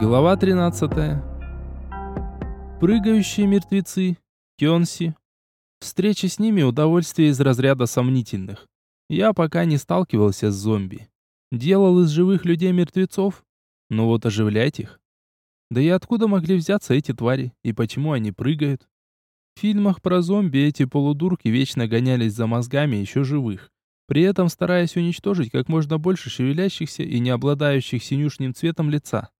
Глава 13. Прыгающие мертвецы. Кёнси. Встреча с ними удовольствие из разряда сомнительных. Я пока не сталкивался с зомби. Делал из живых людей мертвецов. Но вот оживлять их. Да и откуда могли взяться эти твари, и почему они прыгают? В фильмах про зомби эти полудурки вечно гонялись за мозгами еще живых, при этом стараясь уничтожить как можно больше шевелящихся и не обладающих синюшним цветом лица.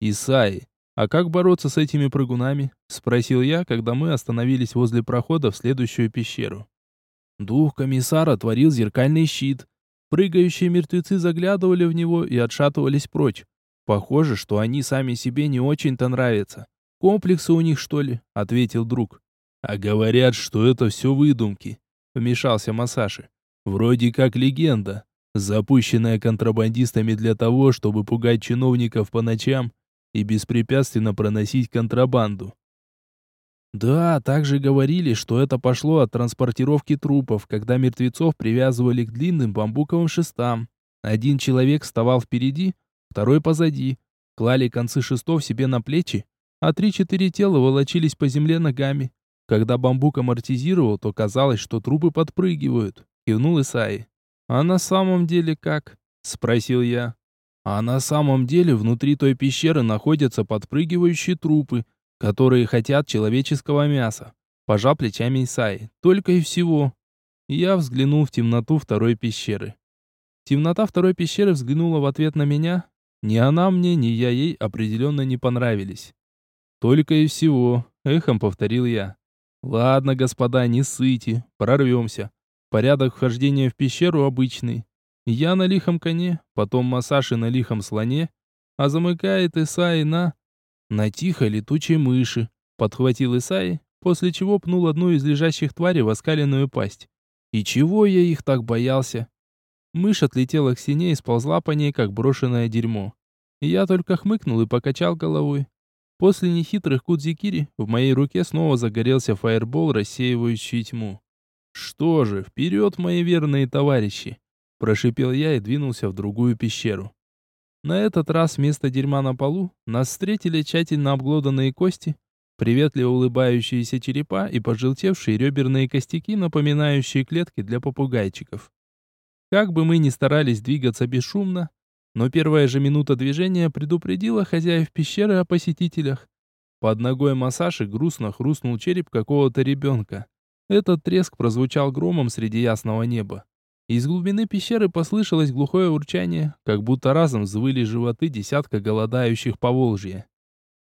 «Исаи, а как бороться с этими прыгунами?» — спросил я, когда мы остановились возле прохода в следующую пещеру. Дух комиссара творил зеркальный щит. Прыгающие мертвецы заглядывали в него и отшатывались прочь. Похоже, что они сами себе не очень-то нравятся. Комплексы у них, что ли?» — ответил друг. «А говорят, что это все выдумки», — вмешался Масаши. «Вроде как легенда, запущенная контрабандистами для того, чтобы пугать чиновников по ночам и беспрепятственно проносить контрабанду. Да, также говорили, что это пошло от транспортировки трупов, когда мертвецов привязывали к длинным бамбуковым шестам. Один человек вставал впереди, второй позади, клали концы шестов себе на плечи, а три-четыре тела волочились по земле ногами. Когда бамбук амортизировал, то казалось, что трупы подпрыгивают, кивнул Исаи. А на самом деле как? спросил я. А на самом деле внутри той пещеры находятся подпрыгивающие трупы, которые хотят человеческого мяса. Пожал плечами Исаи. Только и всего. Я взглянул в темноту второй пещеры. Темнота второй пещеры взглянула в ответ на меня. Ни она мне, ни я ей определенно не понравились. Только и всего, эхом повторил я. Ладно, господа, не ссыте, прорвемся. Порядок вхождения в пещеру обычный. Я на лихом коне, потом Масаши на лихом слоне, а замыкает Исаи на... на тихой летучей мыши. Подхватил Исаи, после чего пнул одну из лежащих тварей в оскаленную пасть. И чего я их так боялся? Мышь отлетела к стене и сползла по ней, как брошенное дерьмо. Я только хмыкнул и покачал головой. После нехитрых кудзикири в моей руке снова загорелся фаербол, рассеивающий тьму. Что же, вперед, мои верные товарищи! Прошипел я и двинулся в другую пещеру. На этот раз вместо дерьма на полу нас встретили тщательно обглоданные кости, приветливо улыбающиеся черепа и пожелтевшие реберные костяки, напоминающие клетки для попугайчиков. Как бы мы ни старались двигаться бесшумно, но первая же минута движения предупредила хозяев пещеры о посетителях. Под ногой массажи грустно хрустнул череп какого-то ребенка. Этот треск прозвучал громом среди ясного неба. Из глубины пещеры послышалось глухое урчание, как будто разом взвыли животы десятка голодающих по Волжье.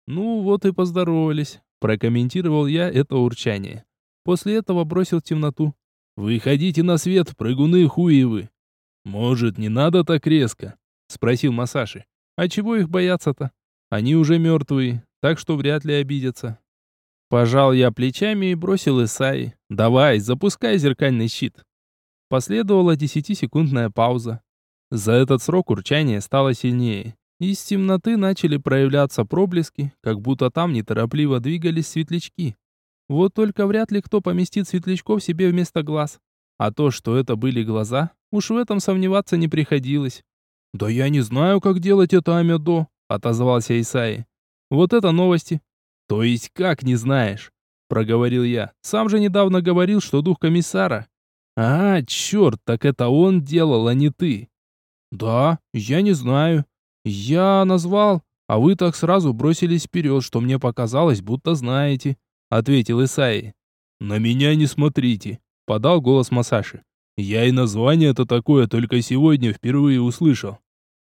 «Ну вот и поздоровались», — прокомментировал я это урчание. После этого бросил темноту. «Выходите на свет, прыгуны хуевы!» «Может, не надо так резко?» — спросил Масаши. «А чего их бояться-то? Они уже мертвые, так что вряд ли обидятся». Пожал я плечами и бросил Исаи. «Давай, запускай зеркальный щит». Последовала десятисекундная пауза. За этот срок урчание стало сильнее. Из темноты начали проявляться проблески, как будто там неторопливо двигались светлячки. Вот только вряд ли кто поместит светлячков себе вместо глаз. А то, что это были глаза, уж в этом сомневаться не приходилось. «Да я не знаю, как делать это, Амедо», — отозвался Исаи. «Вот это новости». «То есть как не знаешь?» — проговорил я. «Сам же недавно говорил, что дух комиссара «А, черт, так это он делал, а не ты!» «Да, я не знаю. Я назвал, а вы так сразу бросились вперед, что мне показалось, будто знаете», — ответил Исаи. «На меня не смотрите», — подал голос Масаши. «Я и название-то такое только сегодня впервые услышал».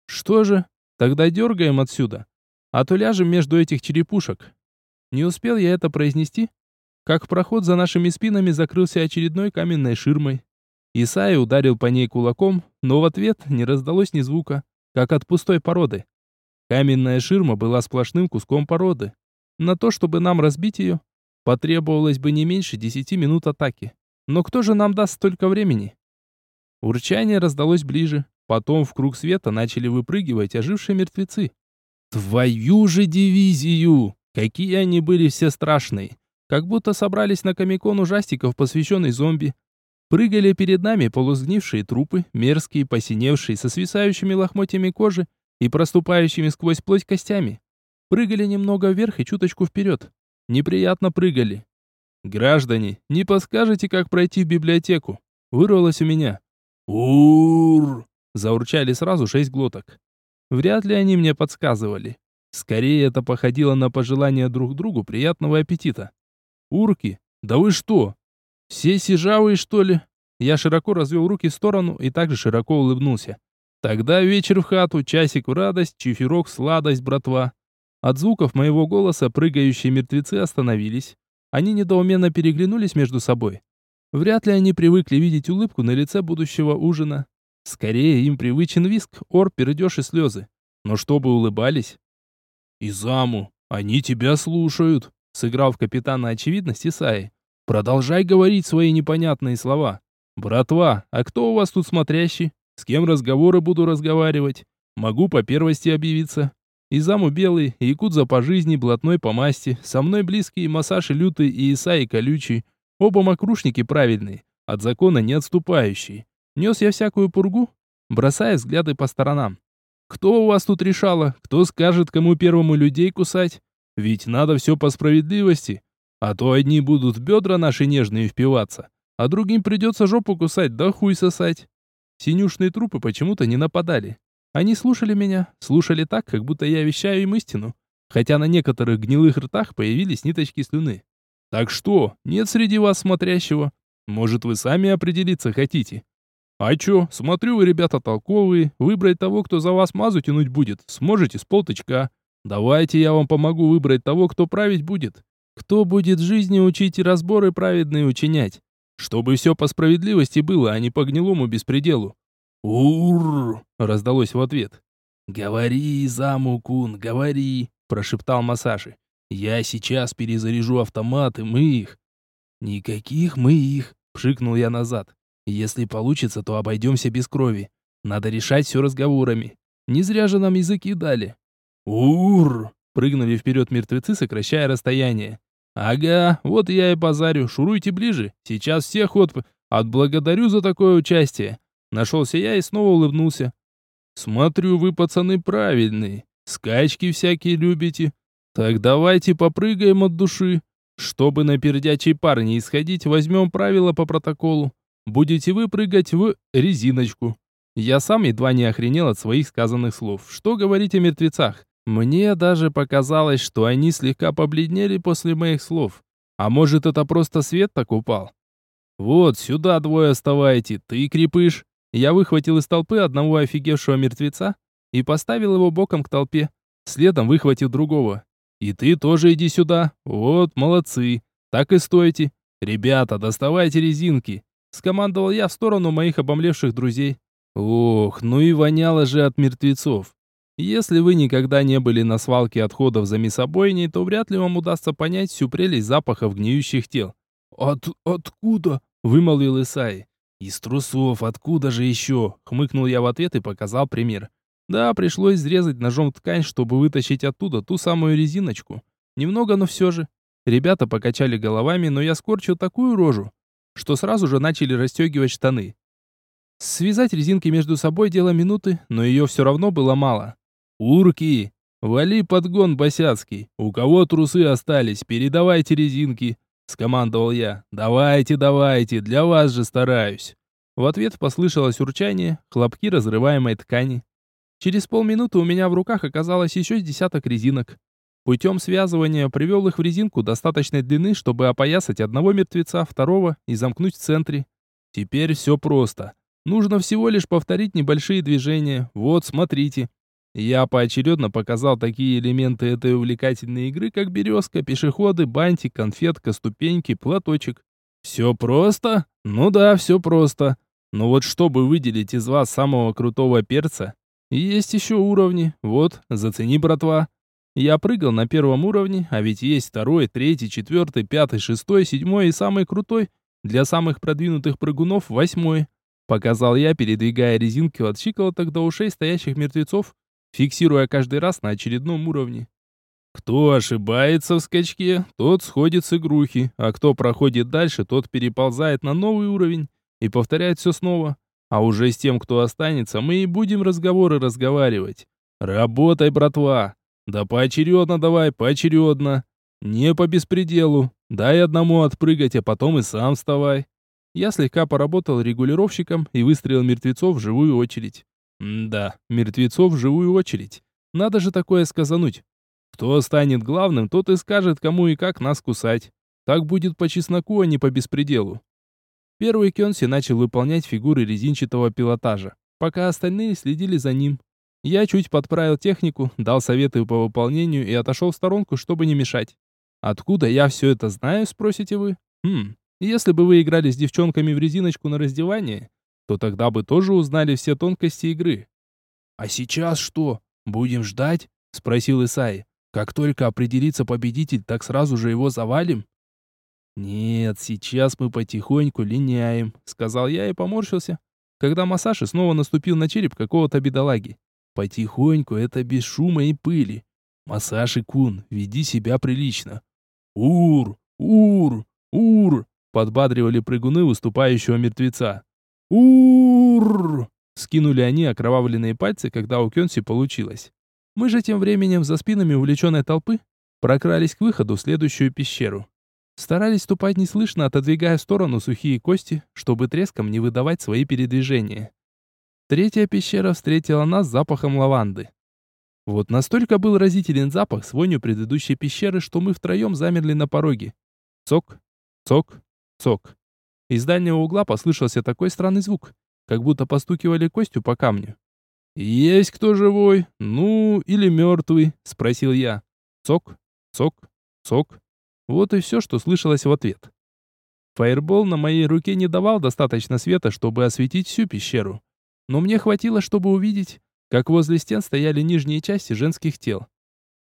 «Что же, тогда дергаем отсюда, а то ляжем между этих черепушек». Не успел я это произнести, как проход за нашими спинами закрылся очередной каменной ширмой. Исай ударил по ней кулаком, но в ответ не раздалось ни звука, как от пустой породы. Каменная ширма была сплошным куском породы. На то, чтобы нам разбить ее, потребовалось бы не меньше десяти минут атаки. Но кто же нам даст столько времени? Урчание раздалось ближе. Потом в круг света начали выпрыгивать ожившие мертвецы. Твою же дивизию! Какие они были все страшные! Как будто собрались на комикон ужастиков, посвященный зомби. Прыгали перед нами полусгнившие трупы, мерзкие, посиневшие, со свисающими лохмотьями кожи и проступающими сквозь плоть костями. Прыгали немного вверх и чуточку вперед. Неприятно прыгали. «Граждане, не подскажете, как пройти в библиотеку?» Вырвалось у меня. «Ур!» Заурчали сразу шесть глоток. Вряд ли они мне подсказывали. Скорее, это походило на пожелание друг другу приятного аппетита. «Урки? Да вы что? Все сижавые, что ли?» Я широко развел руки в сторону и также широко улыбнулся. «Тогда вечер в хату, часик в радость, чиферок в сладость, братва». От звуков моего голоса прыгающие мертвецы остановились. Они недоуменно переглянулись между собой. Вряд ли они привыкли видеть улыбку на лице будущего ужина. Скорее им привычен виск, ор, пердеж и слезы. Но чтобы улыбались. «Изаму, они тебя слушают», — сыграл в капитана очевидность Исаи. «Продолжай говорить свои непонятные слова. Братва, а кто у вас тут смотрящий? С кем разговоры буду разговаривать? Могу по первости объявиться. Изаму белый, якудза по жизни, блатной по масти. Со мной близкие Масаши лютый и Исаи колючий. Оба мокрушники правильные, от закона не отступающие. Нес я всякую пургу, бросая взгляды по сторонам. Кто у вас тут решало? Кто скажет, кому первому людей кусать? Ведь надо все по справедливости. А то одни будут в бедра наши нежные впиваться, а другим придется жопу кусать да хуй сосать. Синюшные трупы почему-то не нападали. Они слушали меня, слушали так, как будто я вещаю им истину, хотя на некоторых гнилых ртах появились ниточки слюны. Так что, нет среди вас смотрящего? Может, вы сами определиться хотите? А чё, смотрю, вы ребята толковые, выбрать того, кто за вас мазу тянуть будет, сможете с полточка. Давайте я вам помогу выбрать того, кто править будет. Кто будет жизни учить и разборы праведные учинять. Чтобы все по справедливости было, а не по гнилому беспределу. «Ур!» — раздалось в ответ. «Говори, Заму-кун, говори!» — прошептал Масаши. «Я сейчас перезаряжу автомат, и мы их...» «Никаких мы их!» — пшикнул я назад. Если получится, то обойдемся без крови. Надо решать все разговорами. Не зря же нам языки дали. Ур! Прыгнули вперед мертвецы, сокращая расстояние. Ага, вот я и базарю. Шуруйте ближе. Сейчас всех от... Отблагодарю за такое участие. Нашелся я и снова улыбнулся. Смотрю, вы, пацаны, правильные. Скачки всякие любите. Так давайте попрыгаем от души. Чтобы на пердячей пар не исходить, возьмем правила по протоколу будете вы прыгать в резиночку. Я сам едва не охренел от своих сказанных слов. Что говорить о мертвецах? Мне даже показалось, что они слегка побледнели после моих слов. А может, это просто свет так упал? Вот, сюда двое оставайте, ты крепыш. Я выхватил из толпы одного офигевшего мертвеца и поставил его боком к толпе. Следом выхватил другого. И ты тоже иди сюда. Вот, молодцы. Так и стойте. Ребята, доставайте резинки. Скомандовал я в сторону моих обомлевших друзей. Ох, ну и воняло же от мертвецов. Если вы никогда не были на свалке отходов за мясобойней, то вряд ли вам удастся понять всю прелесть запахов гниющих тел. «От... откуда?» — вымолвил Исаи. «Из трусов, откуда же еще?» — хмыкнул я в ответ и показал пример. Да, пришлось срезать ножом ткань, чтобы вытащить оттуда ту самую резиночку. Немного, но все же. Ребята покачали головами, но я скорчил такую рожу, что сразу же начали расстегивать штаны. Связать резинки между собой дело минуты, но ее все равно было мало. «Урки! Вали подгон босяцкий! У кого трусы остались, передавайте резинки!» Скомандовал я. «Давайте, давайте, для вас же стараюсь!» В ответ послышалось урчание, хлопки разрываемой ткани. Через полминуты у меня в руках оказалось еще десяток резинок. Путем связывания привел их в резинку достаточной длины, чтобы опоясать одного мертвеца, второго и замкнуть в центре. Теперь все просто. Нужно всего лишь повторить небольшие движения. Вот, смотрите. Я поочередно показал такие элементы этой увлекательной игры, как березка, пешеходы, бантик, конфетка, ступеньки, платочек. Все просто? Ну да, все просто. Но вот чтобы выделить из вас самого крутого перца, есть еще уровни. Вот, зацени, братва. Я прыгал на первом уровне, а ведь есть второй, третий, четвертый, пятый, шестой, седьмой и самый крутой, для самых продвинутых прыгунов, восьмой. Показал я, передвигая резинки от щиколоток до ушей стоящих мертвецов, фиксируя каждый раз на очередном уровне. Кто ошибается в скачке, тот сходит с игрухи, а кто проходит дальше, тот переползает на новый уровень и повторяет все снова. А уже с тем, кто останется, мы и будем разговоры разговаривать. Работай, братва! Да поочередно давай, поочередно. Не по беспределу. Дай одному отпрыгать, а потом и сам вставай. Я слегка поработал регулировщиком и выстроил мертвецов в живую очередь. Да, мертвецов в живую очередь. Надо же такое сказануть. Кто станет главным, тот и скажет, кому и как нас кусать. Так будет по чесноку, а не по беспределу. Первый Кёнси начал выполнять фигуры резинчатого пилотажа, пока остальные следили за ним. Я чуть подправил технику, дал советы по выполнению и отошел в сторонку, чтобы не мешать. Откуда я все это знаю, спросите вы? Хм, если бы вы играли с девчонками в резиночку на раздевание, то тогда бы тоже узнали все тонкости игры. «А сейчас что? Будем ждать?» — спросил Исай. «Как только определится победитель, так сразу же его завалим?» «Нет, сейчас мы потихоньку линяем», — сказал я и поморщился, когда Масаши снова наступил на череп какого-то бедолаги. «Потихоньку, это без шума и пыли. Масаши-кун, веди себя прилично». «Ур! Ур! Ур!» — подбадривали прыгуны выступающего мертвеца. «Ур!» — скинули они окровавленные пальцы, когда у Кёнси получилось. Мы же тем временем за спинами увлеченной толпы прокрались к выходу в следующую пещеру. Старались ступать неслышно, отодвигая в сторону сухие кости, чтобы треском не выдавать свои передвижения. Третья пещера встретила нас запахом лаванды. Вот настолько был разителен запах с вонью предыдущей пещеры, что мы втроем замерли на пороге. Цок, цок, цок. Из дальнего угла послышался такой странный звук, как будто постукивали костью по камню. «Есть кто живой? Ну, или мертвый?» — спросил я. Цок, цок, цок. Вот и все, что слышалось в ответ. Фаербол на моей руке не давал достаточно света, чтобы осветить всю пещеру. Но мне хватило, чтобы увидеть, как возле стен стояли нижние части женских тел.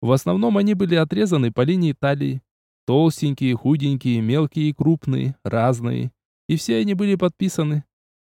В основном они были отрезаны по линии талии. Толстенькие, худенькие, мелкие и крупные, разные. И все они были подписаны.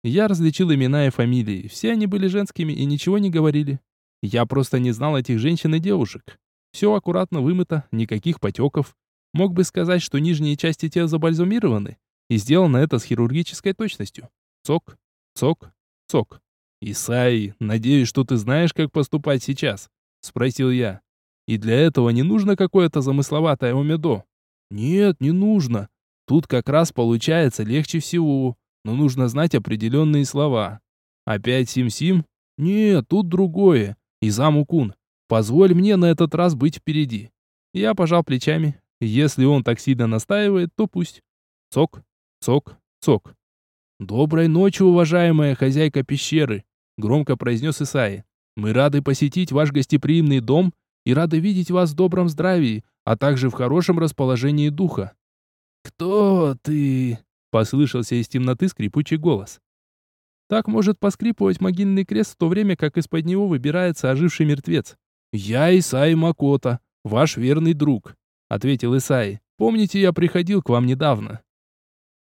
Я различил имена и фамилии. Все они были женскими и ничего не говорили. Я просто не знал этих женщин и девушек. Все аккуратно вымыто, никаких потеков. Мог бы сказать, что нижние части тела забальзамированы, и сделано это с хирургической точностью. Цок, цок, цок. «Исаи, надеюсь, что ты знаешь, как поступать сейчас?» — спросил я. «И для этого не нужно какое-то замысловатое умедо?» «Нет, не нужно. Тут как раз получается легче всего, но нужно знать определенные слова. Опять Сим-Сим? Нет, тут другое. Изаму-кун, позволь мне на этот раз быть впереди». Я пожал плечами, если он так сильно настаивает, то пусть. Цок, цок, цок. «Доброй ночи, уважаемая хозяйка пещеры», — громко произнес Исаи. «Мы рады посетить ваш гостеприимный дом и рады видеть вас в добром здравии, а также в хорошем расположении духа». «Кто ты?» — послышался из темноты скрипучий голос. Так может поскрипывать могильный крест в то время, как из-под него выбирается оживший мертвец. «Я Исаи Макота, ваш верный друг. — ответил Исаи. «Помните, я приходил к вам недавно?»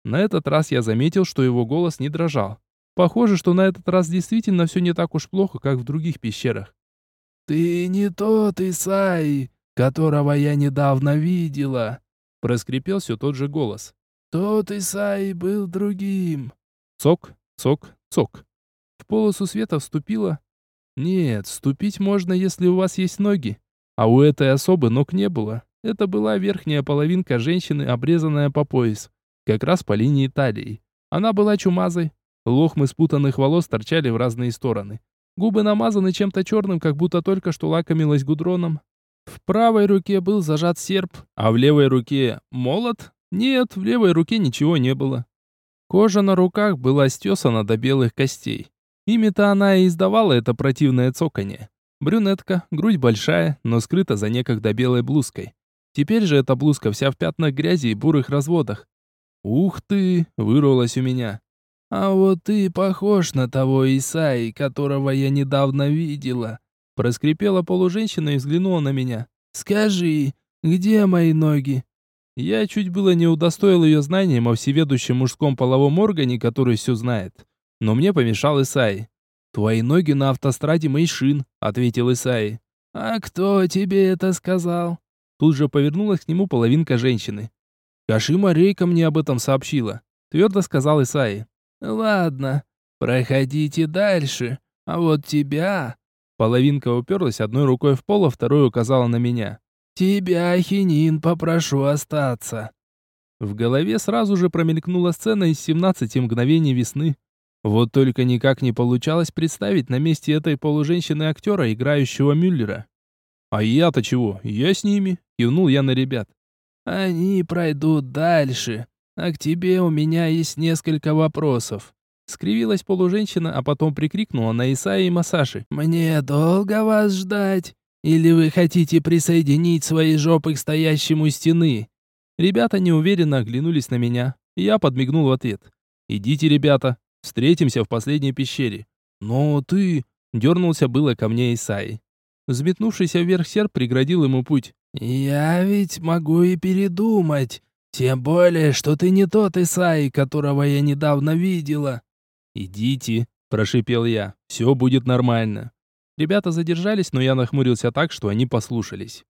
На этот раз я заметил, что его голос не дрожал. Похоже, что на этот раз действительно все не так уж плохо, как в других пещерах. «Ты не тот Исаи, которого я недавно видела», — проскрипел все тот же голос. «Тот Исаи был другим». Цок, цок, цок. В полосу света вступила... Нет, вступить можно, если у вас есть ноги. А у этой особы ног не было. Это была верхняя половинка женщины, обрезанная по пояс, как раз по линии талии. Она была чумазой. Лохмы спутанных волос торчали в разные стороны. Губы намазаны чем-то черным, как будто только что лакомилась гудроном. В правой руке был зажат серп, а в левой руке молот? Нет, в левой руке ничего не было. Кожа на руках была стесана до белых костей. Ими-то она и издавала это противное цоканье. Брюнетка, грудь большая, но скрыта за некогда белой блузкой. Теперь же эта блузка вся в пятнах грязи и бурых разводах. «Ух ты!» — вырвалось у меня. «А вот ты похож на того Исаи, которого я недавно видела!» Проскрипела полуженщина и взглянула на меня. «Скажи, где мои ноги?» Я чуть было не удостоил ее знанием о всеведущем мужском половом органе, который все знает. Но мне помешал Исаи. «Твои ноги на автостраде Мэйшин», — ответил Исаи. «А кто тебе это сказал?» Тут же повернулась к нему половинка женщины. «Кашима Рейка мне об этом сообщила», — твердо сказал Исаи. «Ладно, проходите дальше, а вот тебя...» Половинка уперлась одной рукой в пол, а второй указала на меня. «Тебя, Хинин, попрошу остаться». В голове сразу же промелькнула сцена из 17 мгновений весны. Вот только никак не получалось представить на месте этой полуженщины актера, играющего Мюллера. «А я-то чего? Я с ними?» — кивнул я на ребят. «Они пройдут дальше, а к тебе у меня есть несколько вопросов». Скривилась полуженщина, а потом прикрикнула на Исаи и Масаши. «Мне долго вас ждать? Или вы хотите присоединить свои жопы к стоящему стены?» Ребята неуверенно оглянулись на меня. Я подмигнул в ответ. «Идите, ребята, встретимся в последней пещере». «Но ты...» — дернулся было ко мне Исаи. Взметнувшийся вверх серп преградил ему путь. «Я ведь могу и передумать. Тем более, что ты не тот Исаи, которого я недавно видела». «Идите», — прошипел я. «Все будет нормально». Ребята задержались, но я нахмурился так, что они послушались.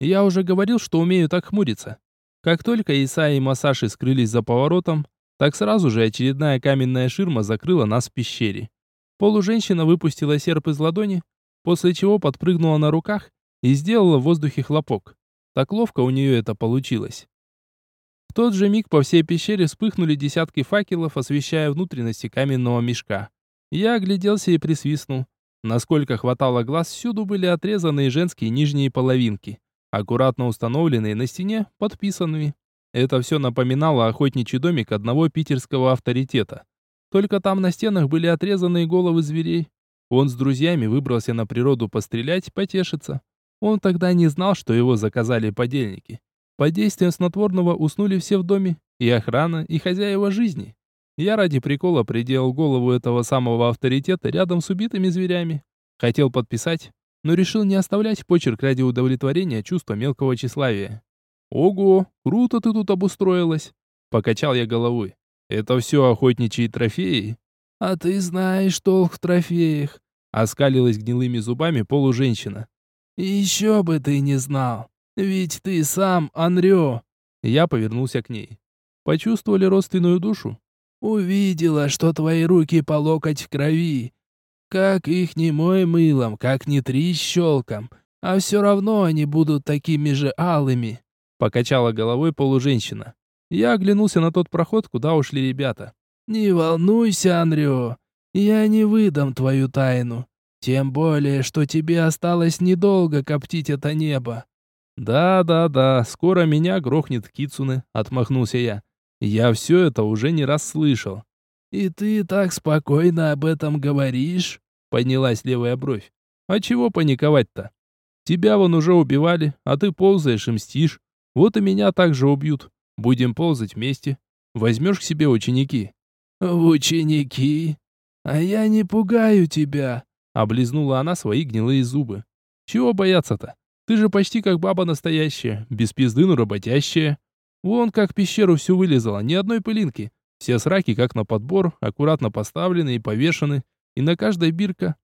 Я уже говорил, что умею так хмуриться. Как только Исаи и Масаши скрылись за поворотом, так сразу же очередная каменная ширма закрыла нас в пещере. Полуженщина выпустила серп из ладони, после чего подпрыгнула на руках и сделала в воздухе хлопок. Так ловко у нее это получилось. В тот же миг по всей пещере вспыхнули десятки факелов, освещая внутренности каменного мешка. Я огляделся и присвистнул. Насколько хватало глаз, всюду были отрезанные женские нижние половинки, аккуратно установленные на стене, подписанными. Это все напоминало охотничий домик одного питерского авторитета. Только там на стенах были отрезанные головы зверей. Он с друзьями выбрался на природу пострелять, потешиться. Он тогда не знал, что его заказали подельники. Под действием снотворного уснули все в доме, и охрана, и хозяева жизни. Я ради прикола приделал голову этого самого авторитета рядом с убитыми зверями. Хотел подписать, но решил не оставлять почерк ради удовлетворения чувства мелкого тщеславия. «Ого, круто ты тут обустроилась!» Покачал я головой. «Это все охотничьи трофеи?» «А ты знаешь толк в трофеях!» Оскалилась гнилыми зубами полуженщина. «Еще бы ты не знал! Ведь ты сам Анрё!» Я повернулся к ней. «Почувствовали родственную душу?» «Увидела, что твои руки по локоть в крови. Как их не мой мылом, как не три щелком, а все равно они будут такими же алыми!» Покачала головой полуженщина. Я оглянулся на тот проход, куда ушли ребята. «Не волнуйся, Анрё, я не выдам твою тайну. Тем более, что тебе осталось недолго коптить это небо. Да-да-да, скоро меня грохнет Кицуне, отмахнулся я. Я все это уже не раз слышал. И ты так спокойно об этом говоришь? Поднялась левая бровь. А чего паниковать-то? Тебя вон уже убивали, а ты ползаешь и мстишь. Вот и меня также убьют. Будем ползать вместе. Возьмешь к себе ученики. Ученики? А я не пугаю тебя. Облизнула она свои гнилые зубы. Чего бояться-то? Ты же почти как баба настоящая, без пизды, но работящая. Вон как пещеру всю вылезала, ни одной пылинки. Все сраки как на подбор, аккуратно поставлены и повешены. И на каждой бирка.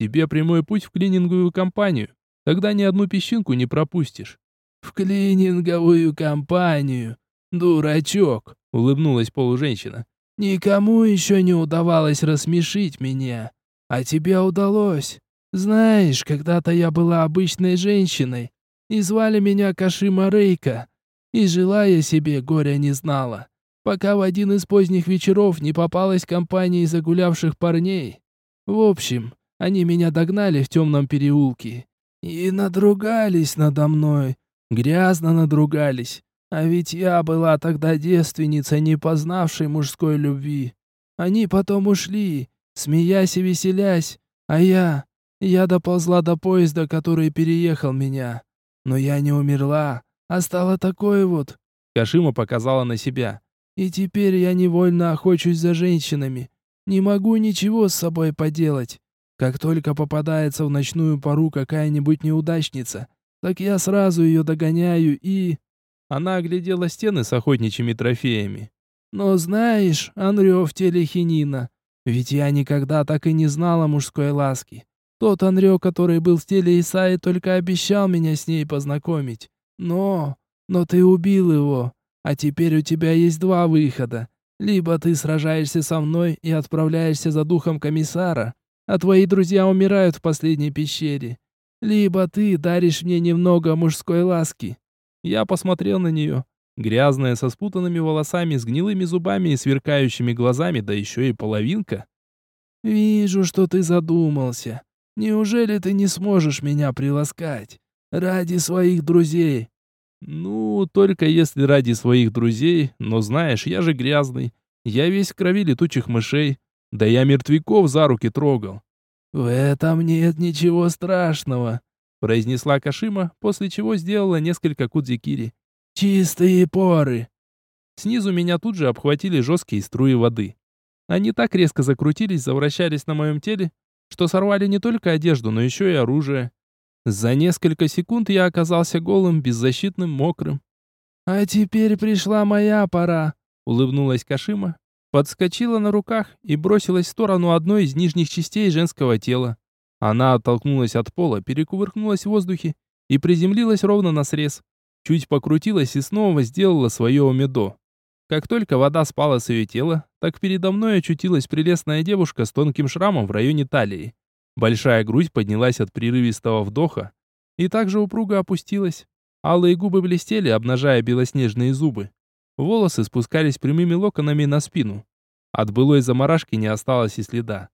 Тебе прямой путь в клининговую компанию. Тогда ни одну песчинку не пропустишь. В клининговую компанию? Дурачок, улыбнулась полуженщина. Никому еще не удавалось рассмешить меня. А тебе удалось. Знаешь, когда-то я была обычной женщиной, и звали меня Кашима Рейка. И жила я себе, горя не знала, пока в один из поздних вечеров не попалась компания загулявших парней. В общем, они меня догнали в темном переулке и надругались надо мной, грязно надругались. А ведь я была тогда девственницей, не познавшей мужской любви. Они потом ушли, смеясь и веселясь. А я... Я доползла до поезда, который переехал меня. Но я не умерла, а стала такой вот. Кашима показала на себя. И теперь я невольно охочусь за женщинами. Не могу ничего с собой поделать. Как только попадается в ночную пару какая-нибудь неудачница, так я сразу ее догоняю и... Она оглядела стены с охотничьими трофеями. Но знаешь, Анрё в теле хинина, ведь я никогда так и не знала мужской ласки. Тот Анрё, который был в теле Исаи, только обещал меня с ней познакомить. Но... Но ты убил его. А теперь у тебя есть два выхода. Либо ты сражаешься со мной и отправляешься за духом комиссара, а твои друзья умирают в последней пещере. Либо ты даришь мне немного мужской ласки». Я посмотрел на нее. Грязная, со спутанными волосами, с гнилыми зубами и сверкающими глазами, да еще и половинка. «Вижу, что ты задумался. Неужели ты не сможешь меня приласкать? Ради своих друзей?» «Ну, только если ради своих друзей, но знаешь, я же грязный. Я весь в крови летучих мышей. Да я мертвяков за руки трогал». «В этом нет ничего страшного», — произнесла Кашима, после чего сделала несколько кудзикири. «Чистые поры». Снизу меня тут же обхватили жесткие струи воды. Они так резко закрутились, завращались на моем теле, что сорвали не только одежду, но еще и оружие. За несколько секунд я оказался голым, беззащитным, мокрым. «А теперь пришла моя пора», — улыбнулась Кашима, подскочила на руках и бросилась в сторону одной из нижних частей женского тела. Она оттолкнулась от пола, перекувыркнулась в воздухе и приземлилась ровно на срез. Чуть покрутилась и снова сделала свое умедо. Как только вода спала с ее тела, так передо мной очутилась прелестная девушка с тонким шрамом в районе талии. Большая грудь поднялась от прерывистого вдоха и также упруго опустилась. Алые губы блестели, обнажая белоснежные зубы. Волосы спускались прямыми локонами на спину. От былой заморашки не осталось и следа.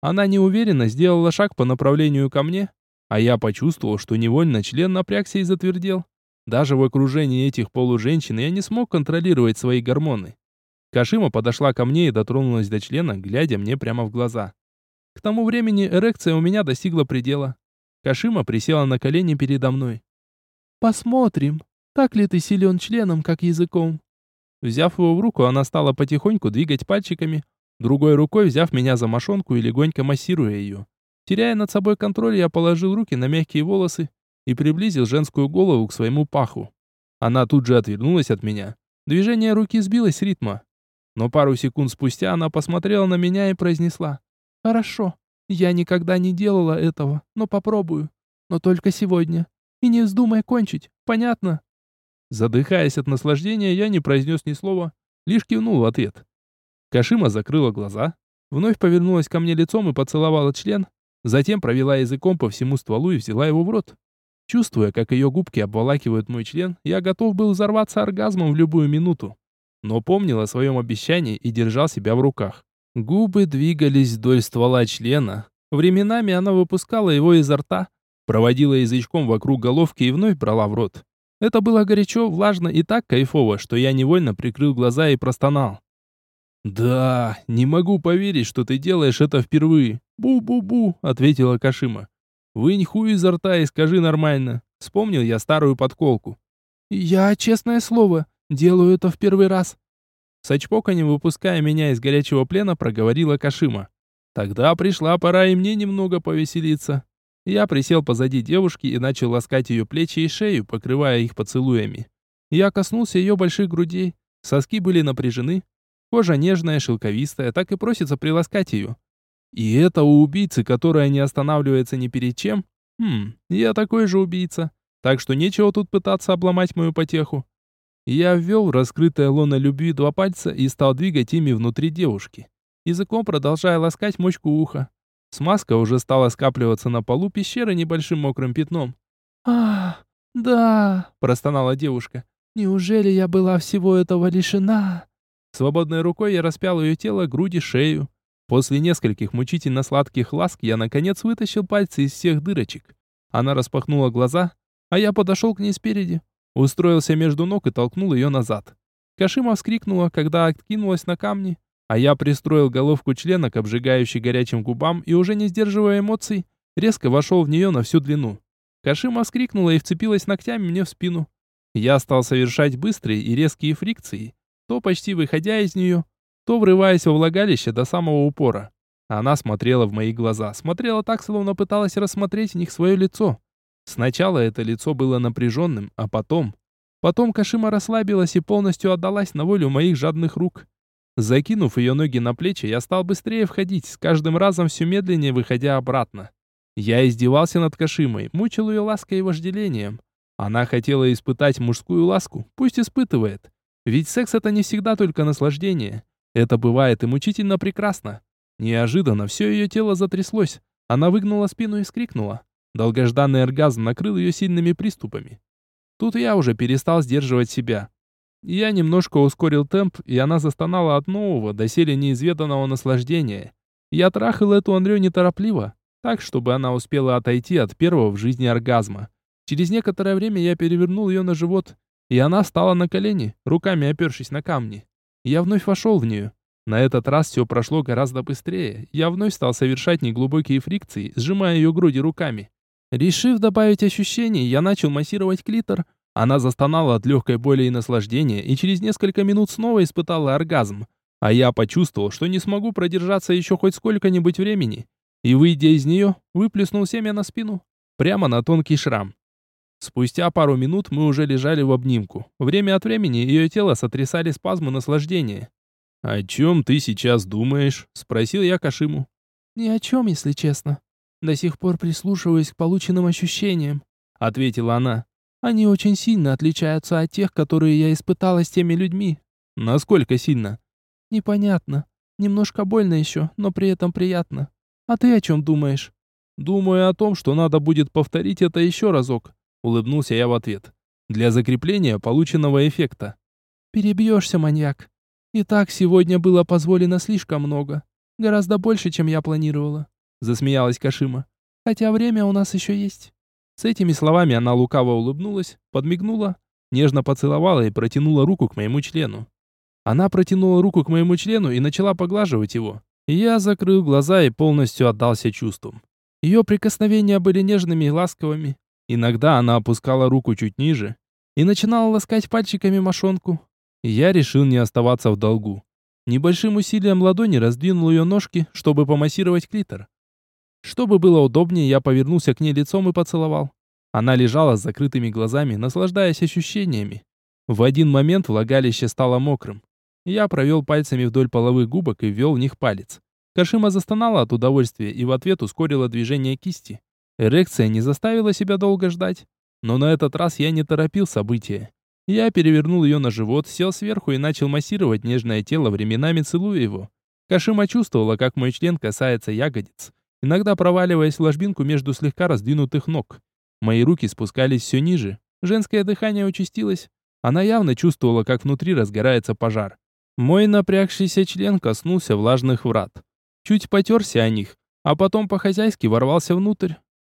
Она неуверенно сделала шаг по направлению ко мне, а я почувствовал, что невольно член напрягся и затвердел. Даже в окружении этих полуженщин я не смог контролировать свои гормоны. Кашима подошла ко мне и дотронулась до члена, глядя мне прямо в глаза. К тому времени эрекция у меня достигла предела. Кашима присела на колени передо мной. «Посмотрим, так ли ты силен членом, как языком». Взяв его в руку, она стала потихоньку двигать пальчиками, другой рукой взяв меня за мошонку и легонько массируя ее. Теряя над собой контроль, я положил руки на мягкие волосы и приблизил женскую голову к своему паху. Она тут же отвернулась от меня. Движение руки сбилось с ритма. Но пару секунд спустя она посмотрела на меня и произнесла. «Хорошо, я никогда не делала этого, но попробую. Но только сегодня. И не вздумай кончить, понятно?» Задыхаясь от наслаждения, я не произнес ни слова, лишь кивнул в ответ. Кашима закрыла глаза, вновь повернулась ко мне лицом и поцеловала член, затем провела языком по всему стволу и взяла его в рот. Чувствуя, как ее губки обволакивают мой член, я готов был взорваться оргазмом в любую минуту. Но помнил о своем обещании и держал себя в руках. Губы двигались вдоль ствола члена. Временами она выпускала его изо рта, проводила язычком вокруг головки и вновь брала в рот. Это было горячо, влажно и так кайфово, что я невольно прикрыл глаза и простонал. «Да, не могу поверить, что ты делаешь это впервые. Бу-бу-бу», — ответила Кашима. Вынь хуй изо рта и скажи нормально. Вспомнил я старую подколку. Я, честное слово, делаю это в первый раз. С очпоканем, выпуская меня из горячего плена, проговорила Кашима. Тогда пришла пора и мне немного повеселиться. Я присел позади девушки и начал ласкать ее плечи и шею, покрывая их поцелуями. Я коснулся ее больших грудей. Соски были напряжены. Кожа нежная, шелковистая, так и просится приласкать ее. И это у убийцы, которая не останавливается ни перед чем? Хм, я такой же убийца. Так что нечего тут пытаться обломать мою потеху. Я ввел в раскрытое лоно любви два пальца и стал двигать ими внутри девушки. Языком продолжая ласкать мочку уха. Смазка уже стала скапливаться на полу пещеры небольшим мокрым пятном. «Ах, да», – простонала девушка. «Неужели я была всего этого лишена?» Свободной рукой я распял ее тело, груди, шею. После нескольких мучительно сладких ласк я наконец вытащил пальцы из всех дырочек. Она распахнула глаза, а я подошел к ней спереди, устроился между ног и толкнул ее назад. Кашима вскрикнула, когда откинулась на камни, а я пристроил головку члена к обжигающей горячим губам и, уже не сдерживая эмоций, резко вошел в нее на всю длину. Кашима вскрикнула и вцепилась ногтями мне в спину. Я стал совершать быстрые и резкие фрикции, то почти выходя из нее, то врываясь во влагалище до самого упора. Она смотрела в мои глаза, смотрела так, словно пыталась рассмотреть в них свое лицо. Сначала это лицо было напряженным, а потом... Потом Кашима расслабилась и полностью отдалась на волю моих жадных рук. Закинув ее ноги на плечи, я стал быстрее входить, с каждым разом все медленнее выходя обратно. Я издевался над Кашимой, мучил ее лаской и вожделением. Она хотела испытать мужскую ласку, пусть испытывает. Ведь секс это не всегда только наслаждение. Это бывает и мучительно прекрасно. Неожиданно все ее тело затряслось. Она выгнула спину и вскрикнула. Долгожданный оргазм накрыл ее сильными приступами. Тут я уже перестал сдерживать себя. Я немножко ускорил темп, и она застонала от нового, доселе неизведанного наслаждения. Я трахал эту Андрю неторопливо, так, чтобы она успела отойти от первого в жизни оргазма. Через некоторое время я перевернул ее на живот, и она стала на колени, руками опершись на камни. Я вновь вошел в нее. На этот раз все прошло гораздо быстрее. Я вновь стал совершать неглубокие фрикции, сжимая ее груди руками. Решив добавить ощущений, я начал массировать клитор. Она застонала от легкой боли и наслаждения, и через несколько минут снова испытала оргазм. А я почувствовал, что не смогу продержаться еще хоть сколько-нибудь времени. И, выйдя из нее, выплеснул семя на спину, прямо на тонкий шрам. Спустя пару минут мы уже лежали в обнимку. Время от времени ее тело сотрясали спазмы наслаждения. «О чем ты сейчас думаешь?» — спросил я Кашиму. «Ни о чем, если честно. До сих пор прислушиваюсь к полученным ощущениям», — ответила она. «Они очень сильно отличаются от тех, которые я испытала с теми людьми». «Насколько сильно?» «Непонятно. Немножко больно еще, но при этом приятно. А ты о чем думаешь?» «Думаю о том, что надо будет повторить это еще разок улыбнулся я в ответ. Для закрепления полученного эффекта. Перебьешься, маньяк. И так сегодня было позволено слишком много. Гораздо больше, чем я планировала. Засмеялась Кашима. Хотя время у нас еще есть. С этими словами она лукаво улыбнулась, подмигнула, нежно поцеловала и протянула руку к моему члену. Она протянула руку к моему члену и начала поглаживать его. Я закрыл глаза и полностью отдался чувствам. Ее прикосновения были нежными и ласковыми, Иногда она опускала руку чуть ниже и начинала ласкать пальчиками мошонку. Я решил не оставаться в долгу. Небольшим усилием ладони раздвинул ее ножки, чтобы помассировать клитор. Чтобы было удобнее, я повернулся к ней лицом и поцеловал. Она лежала с закрытыми глазами, наслаждаясь ощущениями. В один момент влагалище стало мокрым. Я провел пальцами вдоль половых губок и ввел в них палец. Кашима застонала от удовольствия и в ответ ускорила движение кисти. Эрекция не заставила себя долго ждать. Но на этот раз я не торопил события. Я перевернул ее на живот, сел сверху и начал массировать нежное тело, временами целуя его. Кашима чувствовала, как мой член касается ягодиц, иногда проваливаясь в ложбинку между слегка раздвинутых ног. Мои руки спускались все ниже. Женское дыхание участилось. Она явно чувствовала, как внутри разгорается пожар. Мой напрягшийся член коснулся влажных врат. Чуть потерся о них, а потом по-хозяйски ворвался внутрь,